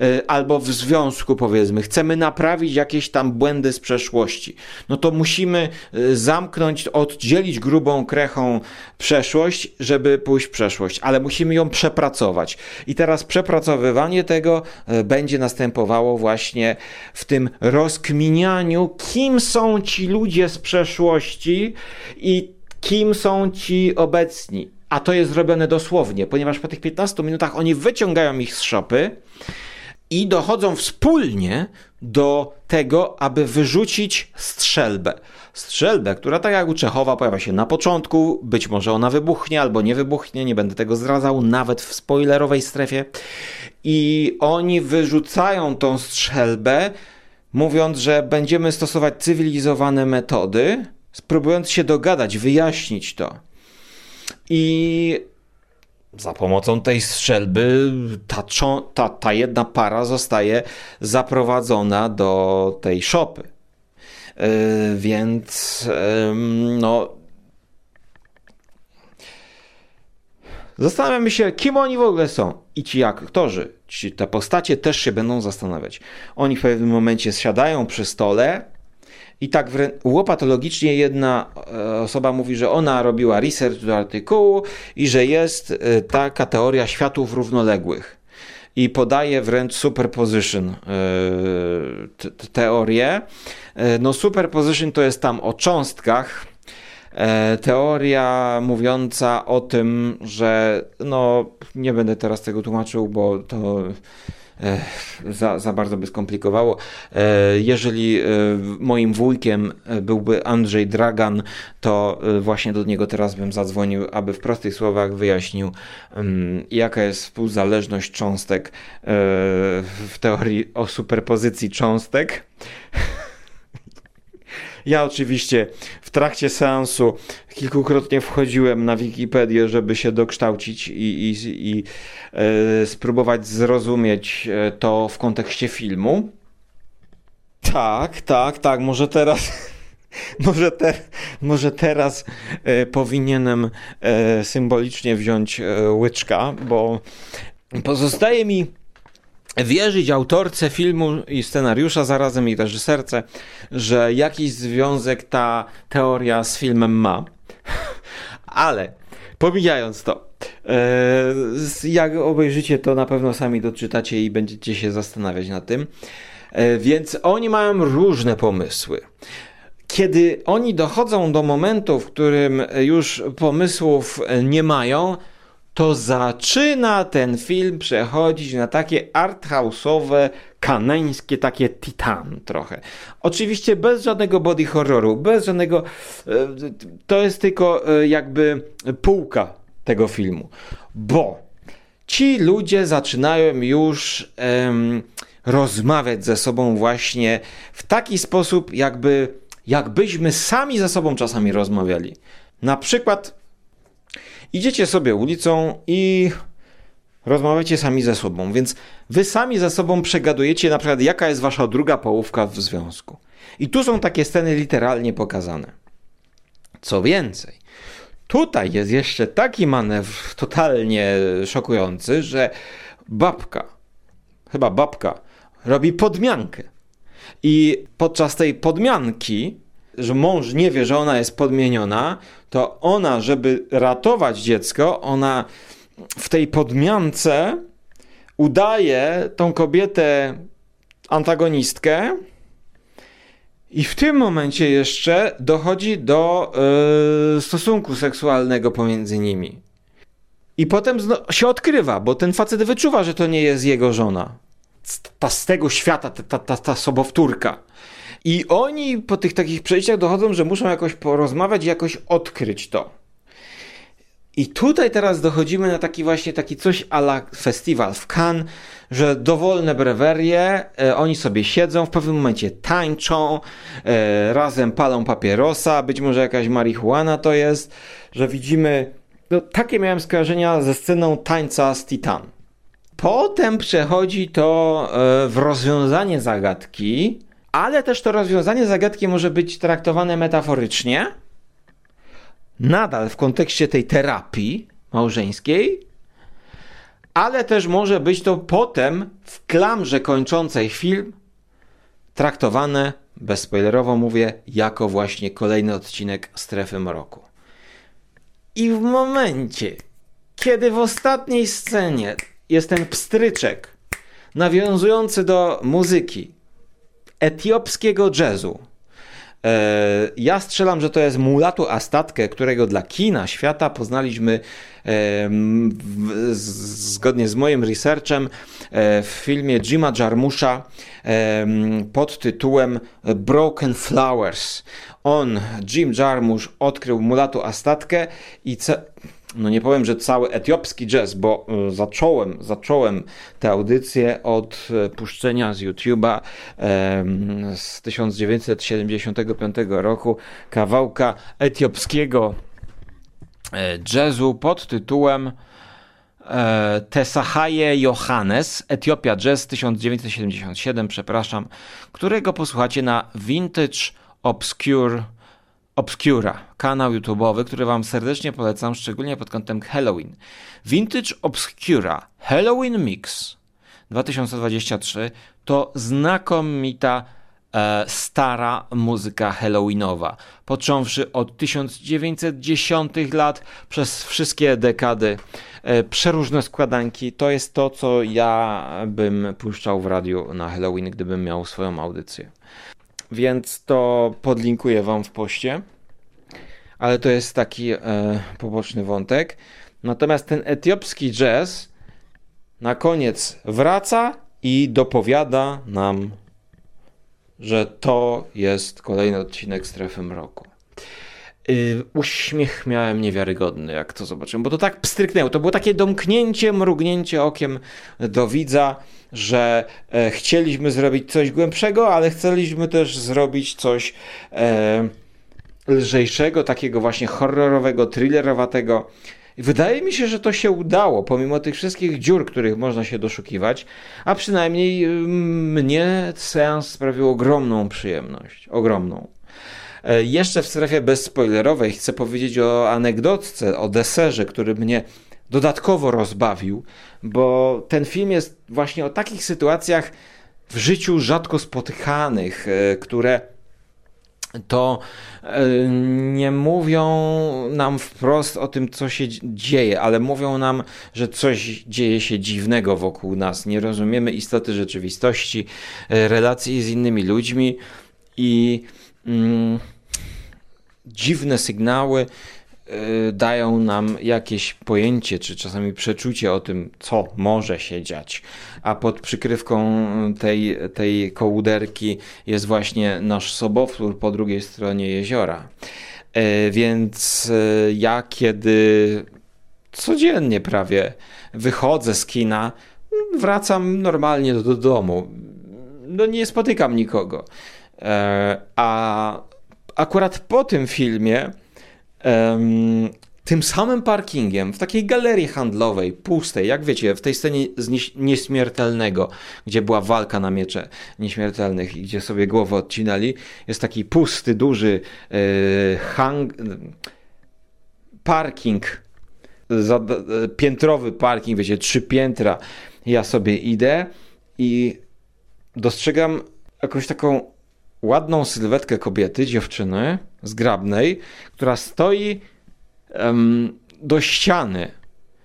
E, albo w związku powiedzmy, chcemy naprawić jakieś tam błędy z przeszłości, no to musimy e, zamknąć, oddzielić grubą krechą przeszłość, żeby pójść w przeszłość, ale musimy ją przepracować. I teraz przepracowywanie tego e, będzie następowało właśnie w tym rozkminianiu, kim są ci ludzie z przeszłości i kim są ci obecni. A to jest zrobione dosłownie, ponieważ po tych 15 minutach oni wyciągają ich z szopy i dochodzą wspólnie do tego, aby wyrzucić strzelbę. Strzelbę, która tak jak u Czechowa pojawia się na początku, być może ona wybuchnie albo nie wybuchnie, nie będę tego zdradzał, nawet w spoilerowej strefie. I oni wyrzucają tą strzelbę, mówiąc, że będziemy stosować cywilizowane metody, spróbując się dogadać, wyjaśnić to. I za pomocą tej strzelby ta, ta, ta jedna para zostaje zaprowadzona do tej szopy. Yy, więc no. Zastanawiamy się, kim oni w ogóle są. I ci aktorzy, ci, te postacie też się będą zastanawiać. Oni w pewnym momencie siadają przy stole i tak łopatologicznie jedna e, osoba mówi, że ona robiła research do artykułu i że jest e, taka teoria światów równoległych. I podaje wręcz superposition e, teorię. No superposition to jest tam o cząstkach, teoria mówiąca o tym, że no nie będę teraz tego tłumaczył, bo to za, za bardzo by skomplikowało. E, jeżeli e, moim wujkiem e, byłby Andrzej Dragan, to właśnie do niego teraz bym zadzwonił, aby w prostych słowach wyjaśnił, jaka jest współzależność cząstek w teorii o superpozycji cząstek. Ja oczywiście w trakcie seansu kilkukrotnie wchodziłem na Wikipedię, żeby się dokształcić i, i, i e, spróbować zrozumieć e, to w kontekście filmu. Tak, tak, tak, może teraz. (laughs) Może, te, może teraz e, powinienem e, symbolicznie wziąć e, łyczka, bo pozostaje mi wierzyć autorce filmu i scenariusza, zarazem i reżyserce, że jakiś związek ta teoria z filmem ma. (laughs) Ale pomijając to, e, jak obejrzycie, to na pewno sami doczytacie i będziecie się zastanawiać nad tym. E, więc oni mają różne pomysły. kiedy oni dochodzą do momentu, w którym już pomysłów nie mają, to zaczyna ten film przechodzić na takie arthouse'owe, kaneńskie, takie titan trochę. Oczywiście bez żadnego body horroru, bez żadnego... e, To jest tylko e, jakby półka tego filmu. Bo ci ludzie zaczynają już em, rozmawiać ze sobą właśnie w taki sposób, jakby jakbyśmy sami ze sobą czasami rozmawiali. Na przykład idziecie sobie ulicą i rozmawiacie sami ze sobą, więc wy sami ze sobą przegadujecie na przykład jaka jest wasza druga połówka w związku. I tu są takie sceny literalnie pokazane. Co więcej, tutaj jest jeszcze taki manewr totalnie szokujący, że babka, chyba babka, robi podmiankę. I podczas tej podmianki, że mąż nie wie, że ona jest podmieniona, to ona, żeby ratować dziecko, ona w tej podmiance udaje tą kobietę antagonistkę. I w tym momencie jeszcze dochodzi do yy, stosunku seksualnego pomiędzy nimi. I potem się odkrywa, bo ten facet wyczuwa, że to nie jest jego żona. Ta z tego świata, ta, ta, ta, ta sobowtórka. I oni po tych takich przejściach dochodzą, że muszą jakoś porozmawiać jakoś odkryć to. I tutaj teraz dochodzimy na taki właśnie taki coś ala festiwal w Cannes, że dowolne brewerie, e, oni sobie siedzą, w pewnym momencie tańczą, e, razem palą papierosa, być może jakaś marihuana to jest, że widzimy, no takie miałem skojarzenia ze sceną tańca z Titan. Potem przechodzi to e, w rozwiązanie zagadki, ale też to rozwiązanie zagadki może być traktowane metaforycznie, nadal w kontekście tej terapii małżeńskiej, ale też może być to potem w klamrze kończącej film traktowane, bezspoilerowo mówię, jako właśnie kolejny odcinek Strefy Mroku. I w momencie, kiedy w ostatniej scenie jest ten pstryczek nawiązujący do muzyki etiopskiego jazzu, E, Ja strzelam, że to jest Mulatu Astatkę, którego dla kina świata poznaliśmy e, zgodnie z moim researchem e, w filmie Jima Jarmusza pod tytułem Broken Flowers. On, Jim Jarmusch, odkrył Mulatu Astatkę i no nie powiem, że cały etiopski jazz, bo y, zacząłem, zacząłem tę audycję od e, puszczenia z YouTube'a z 1975 roku kawałka etiopskiego e, jazzu pod tytułem e, Tesahaye Johannes, Etiopia Jazz 1977, przepraszam, którego posłuchacie na Vintage Obscure Obscura, kanał YouTube'owy, który Wam serdecznie polecam, szczególnie pod kątem Halloween. Vintage Obscura Halloween Mix 2023 to znakomita e, stara muzyka halloweenowa, począwszy od 1910 lat przez wszystkie dekady. E, przeróżne składanki to jest to, co ja bym puszczał w radiu na Halloween, gdybym miał swoją audycję więc to podlinkuję Wam w poście. Ale to jest taki e, poboczny wątek. Natomiast ten etiopski jazz na koniec wraca i dopowiada nam, że to jest kolejny odcinek Strefy Mroku. Yy, uśmiech miałem niewiarygodny, jak to zobaczyłem, bo to tak pstryknęło. To było takie domknięcie, mrugnięcie okiem do widza, że e, chcieliśmy zrobić coś głębszego, ale chcieliśmy też zrobić coś e, lżejszego, takiego właśnie horrorowego, thrillerowatego. Wydaje mi się, że to się udało, pomimo tych wszystkich dziur, których można się doszukiwać, a przynajmniej ym, mnie seans sprawił ogromną przyjemność. Ogromną. E, Jeszcze w strefie bezspoilerowej chcę powiedzieć o anegdotce, o deserze, który mnie dodatkowo rozbawił, bo ten film jest właśnie o takich sytuacjach w życiu rzadko spotykanych, e, które to e, nie mówią nam wprost o tym, co się dz- dzieje, ale mówią nam, że coś dzieje się dziwnego wokół nas. Nie rozumiemy istoty rzeczywistości, relacji z innymi ludźmi i mm, dziwne sygnały y, dają nam jakieś pojęcie, czy czasami przeczucie o tym, co może się dziać. A pod przykrywką tej, tej kołderki jest właśnie nasz sobowtór po drugiej stronie jeziora. E, więc e, ja, kiedy codziennie prawie wychodzę z kina, wracam normalnie do, do domu. No nie spotykam nikogo. E, a akurat po tym filmie tym samym parkingiem, w takiej galerii handlowej, pustej, jak wiecie, w tej scenie z Nieśmiertelnego, gdzie była walka na miecze nieśmiertelnych i gdzie sobie głowę odcinali, jest taki pusty, duży yy, hang... parking, za, piętrowy parking, wiecie, trzy piętra. Ja sobie idę i dostrzegam jakąś taką ładną sylwetkę kobiety, dziewczyny, zgrabnej, która stoi um, do ściany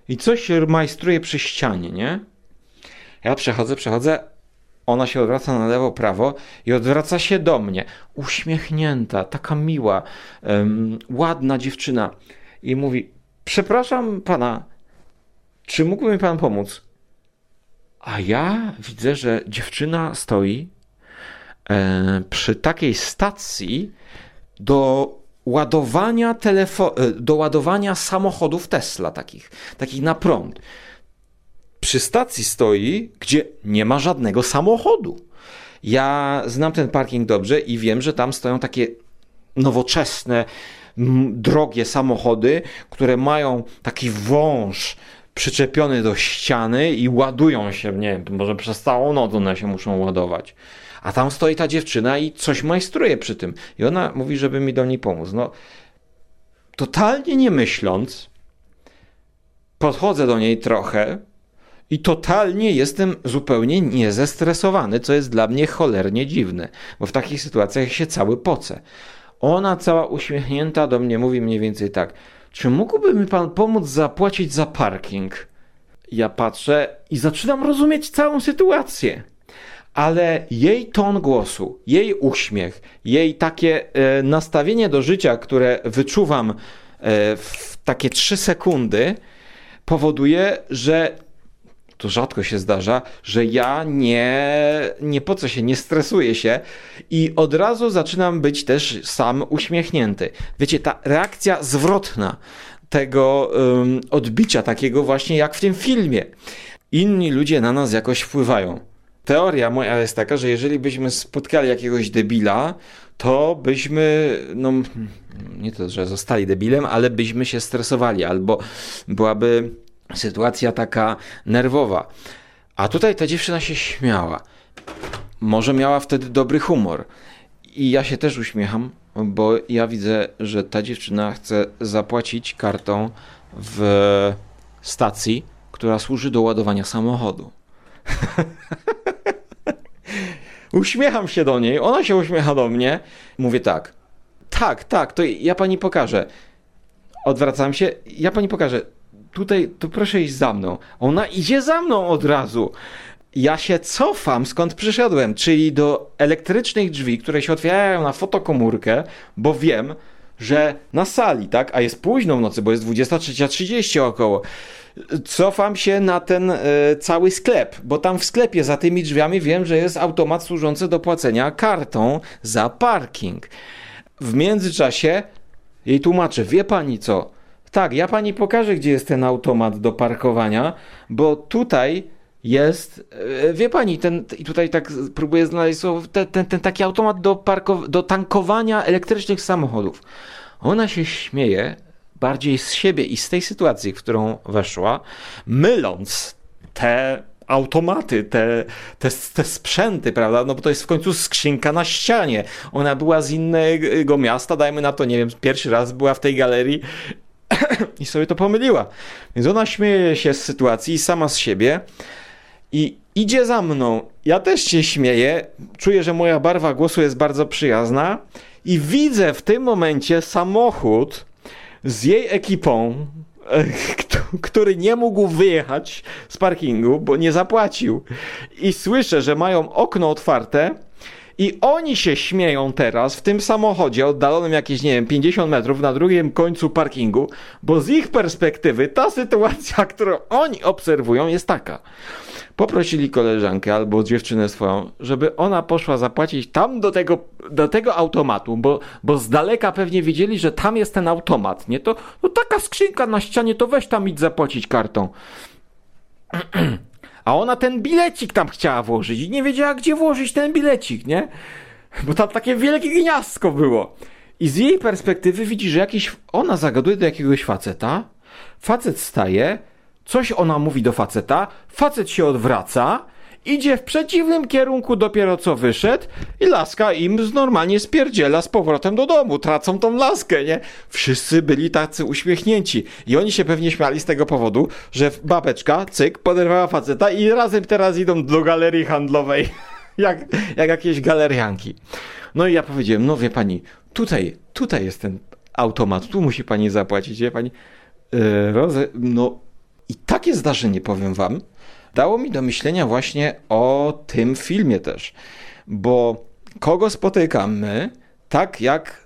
i coś majstruje przy ścianie, nie? Ja przechodzę, przechodzę, ona się odwraca na lewo, prawo i odwraca się do mnie. Uśmiechnięta, taka miła, um, ładna dziewczyna. I mówi: Przepraszam pana, czy mógłby mi pan pomóc? A ja widzę, że dziewczyna stoi przy takiej stacji do ładowania telefo- e, do ładowania samochodów Tesla takich, takich na prąd. Przy stacji stoi, gdzie nie ma żadnego samochodu. Ja znam ten parking dobrze i wiem, że tam stoją takie nowoczesne, drogie samochody, które mają taki wąż przyczepiony do ściany i ładują się, nie wiem, może przez całą noc one się muszą ładować. A tam stoi ta dziewczyna i coś majstruje przy tym. I ona mówi, żeby mi do niej pomóc. No, totalnie nie myśląc, podchodzę do niej trochę i totalnie jestem zupełnie niezestresowany, co jest dla mnie cholernie dziwne, bo w takich sytuacjach się cały poce. Ona cała uśmiechnięta do mnie mówi mniej więcej tak: Czy mógłby mi pan pomóc zapłacić za parking? Ja patrzę i zaczynam rozumieć całą sytuację ale jej ton głosu, jej uśmiech, jej takie e, nastawienie do życia, które wyczuwam e, w takie trzy sekundy, powoduje, że to rzadko się zdarza, że ja nie, nie po co się, nie stresuję się i od razu zaczynam być też sam uśmiechnięty. Wiecie, ta reakcja zwrotna tego um, odbicia, takiego właśnie jak w tym filmie. Inni ludzie na nas jakoś wpływają teoria moja jest taka, że jeżeli byśmy spotkali jakiegoś debila, to byśmy, no nie to, że zostali debilem, ale byśmy się stresowali, albo byłaby sytuacja taka nerwowa. A tutaj ta dziewczyna się śmiała. Może miała wtedy dobry humor. I ja się też uśmiecham, bo ja widzę, że ta dziewczyna chce zapłacić kartą w stacji, która służy do ładowania samochodu. (laughs) Uśmiecham się do niej, ona się uśmiecha do mnie. Mówię tak. Tak, tak, to ja pani pokażę. Odwracam się, ja pani pokażę. Tutaj, to proszę iść za mną. Ona idzie za mną od razu. Ja się cofam skąd przyszedłem, czyli do elektrycznych drzwi, które się otwierają na fotokomórkę, bo wiem, że na sali, tak, a jest późno w nocy, bo jest 23.30 około cofam się na ten e, cały sklep, bo tam w sklepie za tymi drzwiami wiem, że jest automat służący do płacenia kartą za parking. W międzyczasie jej tłumaczę, wie pani co? Tak, ja pani pokażę, gdzie jest ten automat do parkowania, bo tutaj jest, e, wie pani, ten, i tutaj tak próbuję znaleźć słowo, ten, ten, ten taki automat do, parkow- do tankowania elektrycznych samochodów. Ona się śmieje, bardziej z siebie i z tej sytuacji, w którą weszła, myląc te automaty, te, te, te sprzęty, prawda? No bo to jest w końcu skrzynka na ścianie. Ona była z innego miasta, dajmy na to, nie wiem, pierwszy raz była w tej galerii (coughs) i sobie to pomyliła. Więc ona śmieje się z sytuacji sama z siebie i idzie za mną. Ja też się śmieję, czuję, że moja barwa głosu jest bardzo przyjazna i widzę w tym momencie samochód, z jej ekipą, (laughs) który nie mógł wyjechać z parkingu, bo nie zapłacił. I słyszę, że mają okno otwarte I oni się śmieją teraz w tym samochodzie oddalonym jakieś, nie wiem, 50 metrów na drugim końcu parkingu, bo z ich perspektywy ta sytuacja, (laughs) którą oni obserwują, jest taka. Poprosili koleżankę albo dziewczynę swoją, żeby ona poszła zapłacić tam do tego, do tego automatu, bo, bo z daleka pewnie widzieli, że tam jest ten automat, nie? To, to taka skrzynka na ścianie, to weź tam idź zapłacić kartą. (clears throat) A ona ten bilecik tam chciała włożyć i nie wiedziała, gdzie włożyć ten bilecik, nie? Bo tam takie wielkie gniazdko było. I z jej perspektywy widzi, że jakiś, ona zagaduje do jakiegoś faceta, facet staje, coś ona mówi do faceta, facet się odwraca, idzie w przeciwnym kierunku dopiero co wyszedł i laska im normalnie spierdziela z powrotem do domu. Tracą tą laskę, nie? Wszyscy byli tacy uśmiechnięci. I oni się pewnie śmiali z tego powodu, że babeczka, cyk, poderwała faceta i razem teraz idą do galerii handlowej. (laughs) jak, jak jakieś galerianki. No i ja powiedziałem, no wie pani, tutaj, tutaj jest ten automat, tu musi pani zapłacić, wie pani. Yy. No i takie zdarzenie, powiem wam, dało mi do myślenia właśnie o tym filmie też. Bo kogo spotykamy, tak jak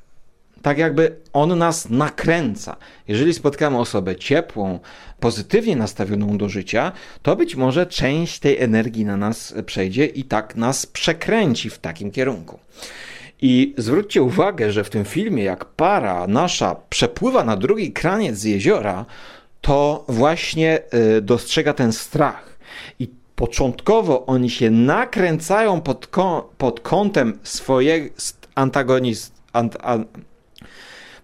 tak jakby on nas nakręca. Jeżeli spotkamy osobę ciepłą, pozytywnie nastawioną do życia, to być może część tej energii na nas przejdzie i tak nas przekręci w takim kierunku. I zwróćcie uwagę, że w tym filmie, jak para nasza przepływa na drugi kraniec z jeziora, to właśnie y, dostrzega ten strach. I początkowo oni się nakręcają pod, pod kątem swojego antagonist, ant, an,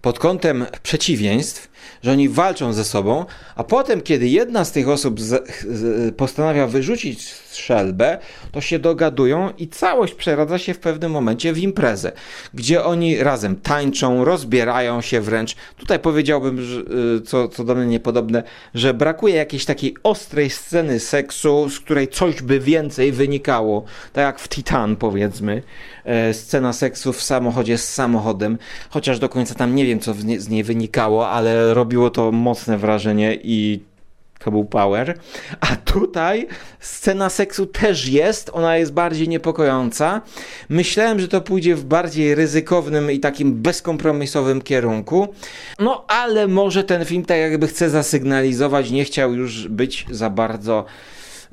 pod kątem przeciwieństw, że oni walczą ze sobą, a potem, kiedy jedna z tych osób z, z, postanawia wyrzucić strzelbę, to się dogadują i całość przeradza się w pewnym momencie w imprezę, gdzie oni razem tańczą, rozbierają się wręcz. Tutaj powiedziałbym, że, y, co, co do mnie niepodobne, że brakuje jakiejś takiej ostrej sceny seksu, z której coś by więcej wynikało, tak jak w Titan powiedzmy, e, scena seksu w samochodzie z samochodem, chociaż do końca tam nie wiem, co z niej wynikało, ale robiło to mocne wrażenie i to był power. A tutaj scena seksu też jest, ona jest bardziej niepokojąca. Myślałem, że to pójdzie w bardziej ryzykownym i takim bezkompromisowym kierunku. No ale może ten film tak jakby chce zasygnalizować, nie chciał już być za bardzo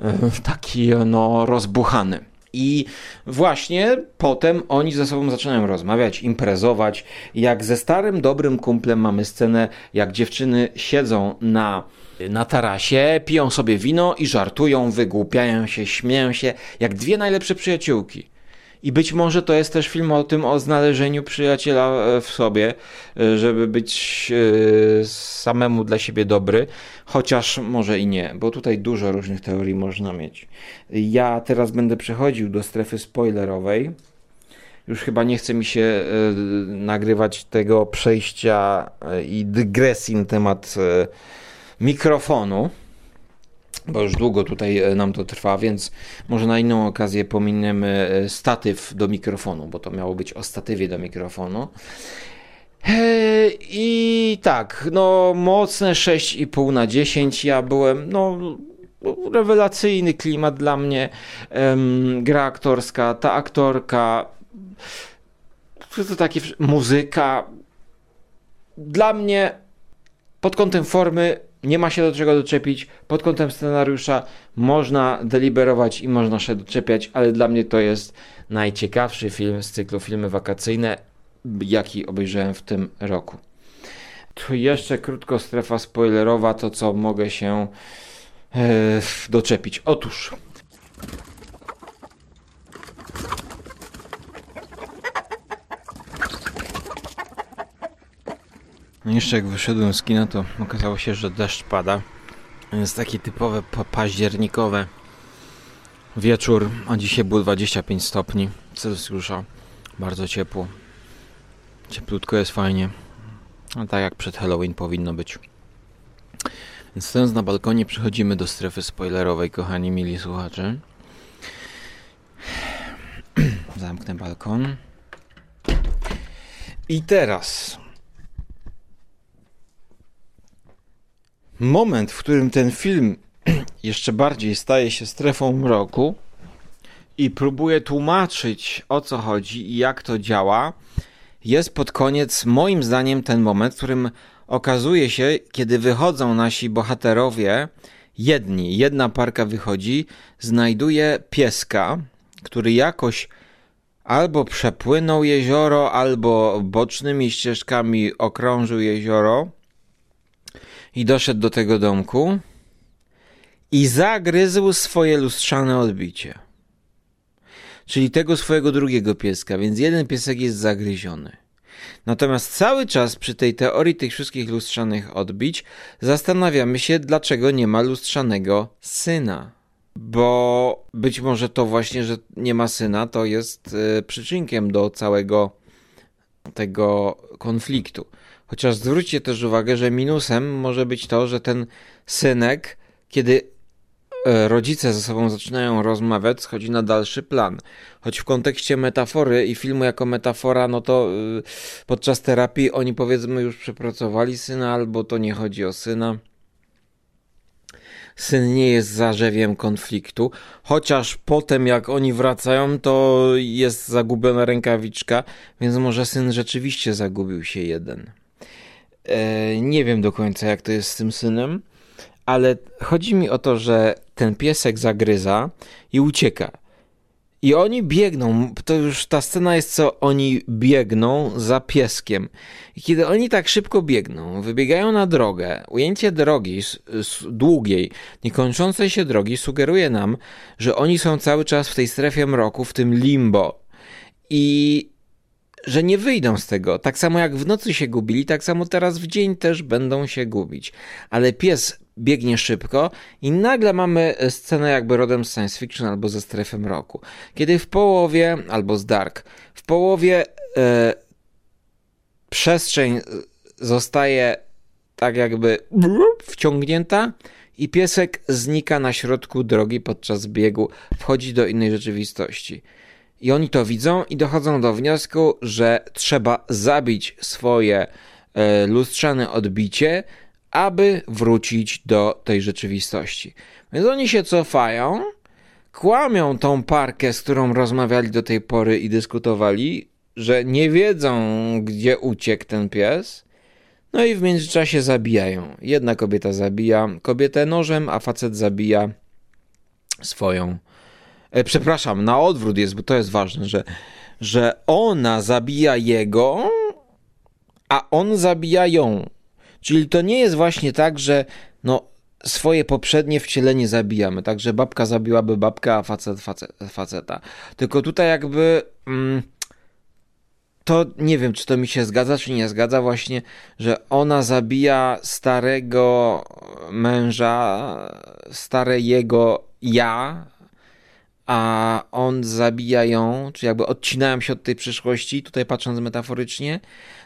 e, taki no rozbuchany. I właśnie potem oni ze sobą zaczynają rozmawiać, imprezować. Jak ze starym, dobrym kumplem mamy scenę, jak dziewczyny siedzą na, na tarasie, piją sobie wino i żartują, wygłupiają się, śmieją się, jak dwie najlepsze przyjaciółki. I być może to jest też film o tym, o znalezieniu przyjaciela e, w sobie, e, żeby być e, samemu dla siebie dobry, chociaż może i nie, bo tutaj dużo różnych teorii można mieć. Ja teraz będę przechodził do strefy spoilerowej. Już chyba nie chce mi się nagrywać tego przejścia i dygresji na temat mikrofonu bo już długo tutaj e, nam to trwa, więc może na inną okazję pominiemy e, statyw do mikrofonu, bo to miało być o statywie do mikrofonu. E, I tak, no mocne 6,5 na 10. Ja byłem, no rewelacyjny klimat dla mnie. Gra aktorska, ta aktorka, to takie muzyka. Dla mnie pod kątem formy nie ma się do czego doczepić. Pod kątem scenariusza można deliberować i można się doczepiać, ale dla mnie to jest najciekawszy film z cyklu filmy wakacyjne, jaki obejrzałem w tym roku. Tu jeszcze krótko strefa spoilerowa, to co mogę się e, doczepić. Otóż Jeszcze jak wyszedłem z kina, to okazało się, że deszcz pada. Jest takie typowe pa- październikowe wieczór, a dzisiaj było 25 stopni Celsjusza. Bardzo ciepło. Cieplutko jest fajnie. No tak jak przed Halloween powinno być. Więc stojąc na balkonie przechodzimy do strefy spoilerowej, kochani mili słuchacze. (clears throat) Zamknę balkon. I teraz moment, w którym ten film (clears throat) jeszcze bardziej staje się strefą mroku i próbuje tłumaczyć o co chodzi i jak to działa, jest pod koniec moim zdaniem ten moment, w którym okazuje się, kiedy wychodzą nasi bohaterowie, jedni, jedna parka wychodzi, znajduje pieska, który jakoś albo przepłynął jezioro, albo bocznymi ścieżkami okrążył jezioro i doszedł do tego domku i zagryzł swoje lustrzane odbicie. Czyli tego swojego drugiego pieska, więc jeden piesek jest zagryziony. Natomiast cały czas przy tej teorii tych wszystkich lustrzanych odbić zastanawiamy się, dlaczego nie ma lustrzanego syna. Bo być może to właśnie, że nie ma syna, to jest y, przyczynkiem do całego tego konfliktu. Chociaż zwróćcie też uwagę, że minusem może być to, że ten synek, kiedy e, rodzice ze sobą zaczynają rozmawiać, schodzi na dalszy plan. Choć w kontekście metafory i filmu jako metafora, no to y, podczas terapii oni powiedzmy już przepracowali syna, albo to nie chodzi o syna. Syn nie jest zarzewiem konfliktu, chociaż potem jak oni wracają, to jest zagubiona rękawiczka, więc może syn rzeczywiście zagubił się jeden. E, nie wiem do końca, jak to jest z tym synem, ale chodzi mi o to, że ten piesek zagryza i ucieka. I oni biegną, to już ta scena jest, co oni biegną za pieskiem. I kiedy oni tak szybko biegną, wybiegają na drogę, ujęcie drogi, długiej, niekończącej się drogi, sugeruje nam, że oni są cały czas w tej strefie mroku, w tym limbo. I że nie wyjdą z tego. Tak samo jak w nocy się gubili, tak samo teraz w dzień też będą się gubić. Ale pies biegnie szybko i nagle mamy scenę jakby rodem z science fiction albo ze strefy mroku. Kiedy w połowie, albo z dark, w połowie e, przestrzeń zostaje tak jakby wciągnięta i piesek znika na środku drogi podczas biegu, wchodzi do innej rzeczywistości. I oni to widzą i dochodzą do wniosku, że trzeba zabić swoje e, lustrzane odbicie, aby wrócić do tej rzeczywistości. Więc oni się cofają, kłamią tą parkę, z którą rozmawiali do tej pory i dyskutowali, że nie wiedzą, gdzie uciekł ten pies. No i w międzyczasie zabijają. Jedna kobieta zabija kobietę nożem, a facet zabija swoją przepraszam, na odwrót jest, bo to jest ważne, że, że ona zabija jego, a on zabija ją. Czyli to nie jest właśnie tak, że no, swoje poprzednie wcielenie zabijamy, tak, że babka zabiłaby babkę, a facet, facet faceta. Tylko tutaj jakby... Mm, to nie wiem, czy to mi się zgadza, czy nie zgadza, właśnie, że ona zabija starego męża, stare jego ja, a on zabija ją, czy jakby odcinają się od tej przyszłości, tutaj patrząc metaforycznie,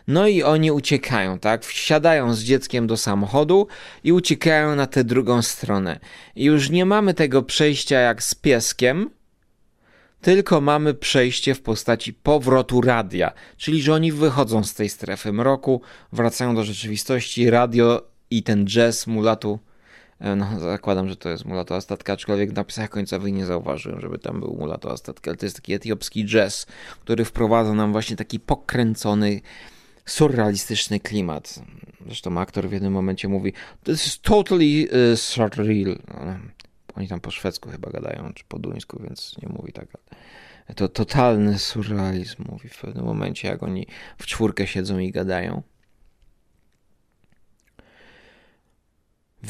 no i oni uciekają, tak? Wsiadają z dzieckiem do samochodu i uciekają na tę drugą stronę. I już nie mamy tego przejścia jak z pieskiem, tylko mamy przejście w postaci powrotu radia, czyli że oni wychodzą z tej strefy mroku, wracają do rzeczywistości, radio i ten jazz mulatu no, zakładam, że to jest mulatowa statka, aczkolwiek w napisach końcowych nie zauważyłem, żeby tam był mulatowa statka, ale to jest taki etiopski jazz, który wprowadza nam właśnie taki pokręcony, surrealistyczny klimat. Zresztą aktor w jednym momencie mówi, this is totally uh, surreal. Oni tam po szwedzku chyba gadają, czy po duńsku, więc nie mówi tak. To totalny surrealizm mówi w pewnym momencie, jak oni w czwórkę siedzą i gadają.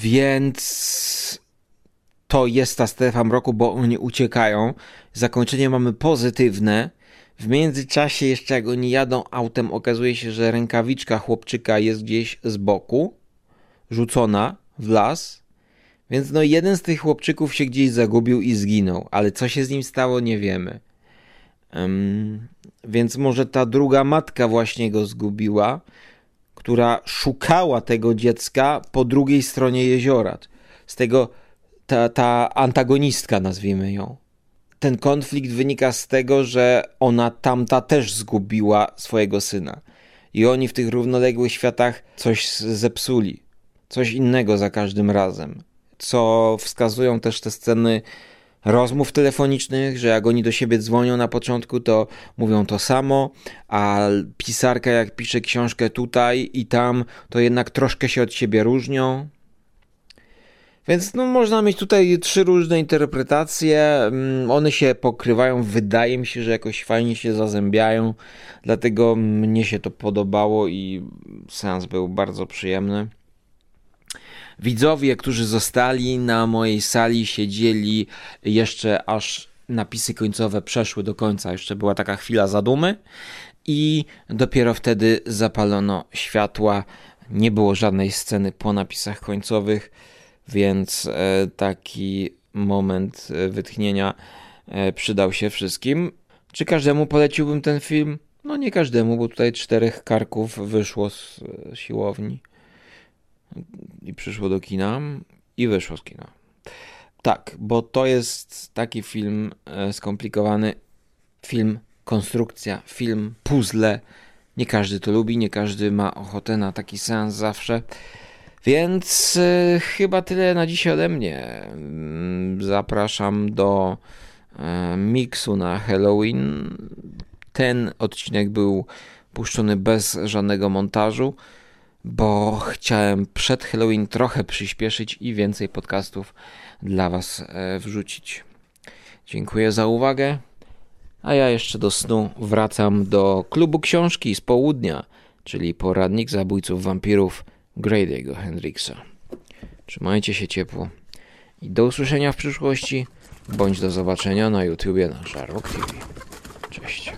Więc to jest ta strefa mroku, bo oni uciekają. Zakończenie mamy pozytywne. W międzyczasie jeszcze jak oni jadą autem, okazuje się, że rękawiczka chłopczyka jest gdzieś z boku, rzucona w las. Więc no jeden z tych chłopczyków się gdzieś zagubił i zginął, ale co się z nim stało nie wiemy. Um, więc może ta druga matka właśnie go zgubiła która szukała tego dziecka po drugiej stronie jeziora. Z tego ta, ta antagonistka, nazwijmy ją. Ten konflikt wynika z tego, że ona tamta też zgubiła swojego syna. I oni w tych równoległych światach coś zepsuli. Coś innego za każdym razem. Co wskazują też te sceny rozmów telefonicznych, że jak oni do siebie dzwonią na początku, to mówią to samo, a pisarka jak pisze książkę tutaj i tam, to jednak troszkę się od siebie różnią. Więc no, można mieć tutaj trzy różne interpretacje. Mm, one się pokrywają. Wydaje mi się, że jakoś fajnie się zazębiają. Dlatego mnie się to podobało i seans był bardzo przyjemny. Widzowie, którzy zostali na mojej sali, siedzieli jeszcze aż napisy końcowe przeszły do końca. Jeszcze była taka chwila zadumy i dopiero wtedy zapalono światła. Nie było żadnej sceny po napisach końcowych, więc e, taki moment e, wytchnienia e, przydał się wszystkim. Czy każdemu poleciłbym ten film? No nie każdemu, bo tutaj czterech karków wyszło z siłowni i przyszło do kina i wyszło z kina. Tak, bo to jest taki film e, skomplikowany, film konstrukcja, film puzzle. Nie każdy to lubi, nie każdy ma ochotę na taki seans zawsze. Więc y, chyba tyle na dzisiaj ode mnie. Mm, zapraszam do y, miksu na Halloween. Ten odcinek był puszczony bez żadnego montażu bo chciałem przed Halloween trochę przyspieszyć i więcej podcastów dla Was e, wrzucić. Dziękuję za uwagę. A ja jeszcze do snu wracam do klubu książki z południa, czyli poradnik zabójców wampirów Grady'ego Hendrixa. Trzymajcie się ciepło i do usłyszenia w przyszłości, bądź do zobaczenia na YouTubie na Żarłok TV. Cześć.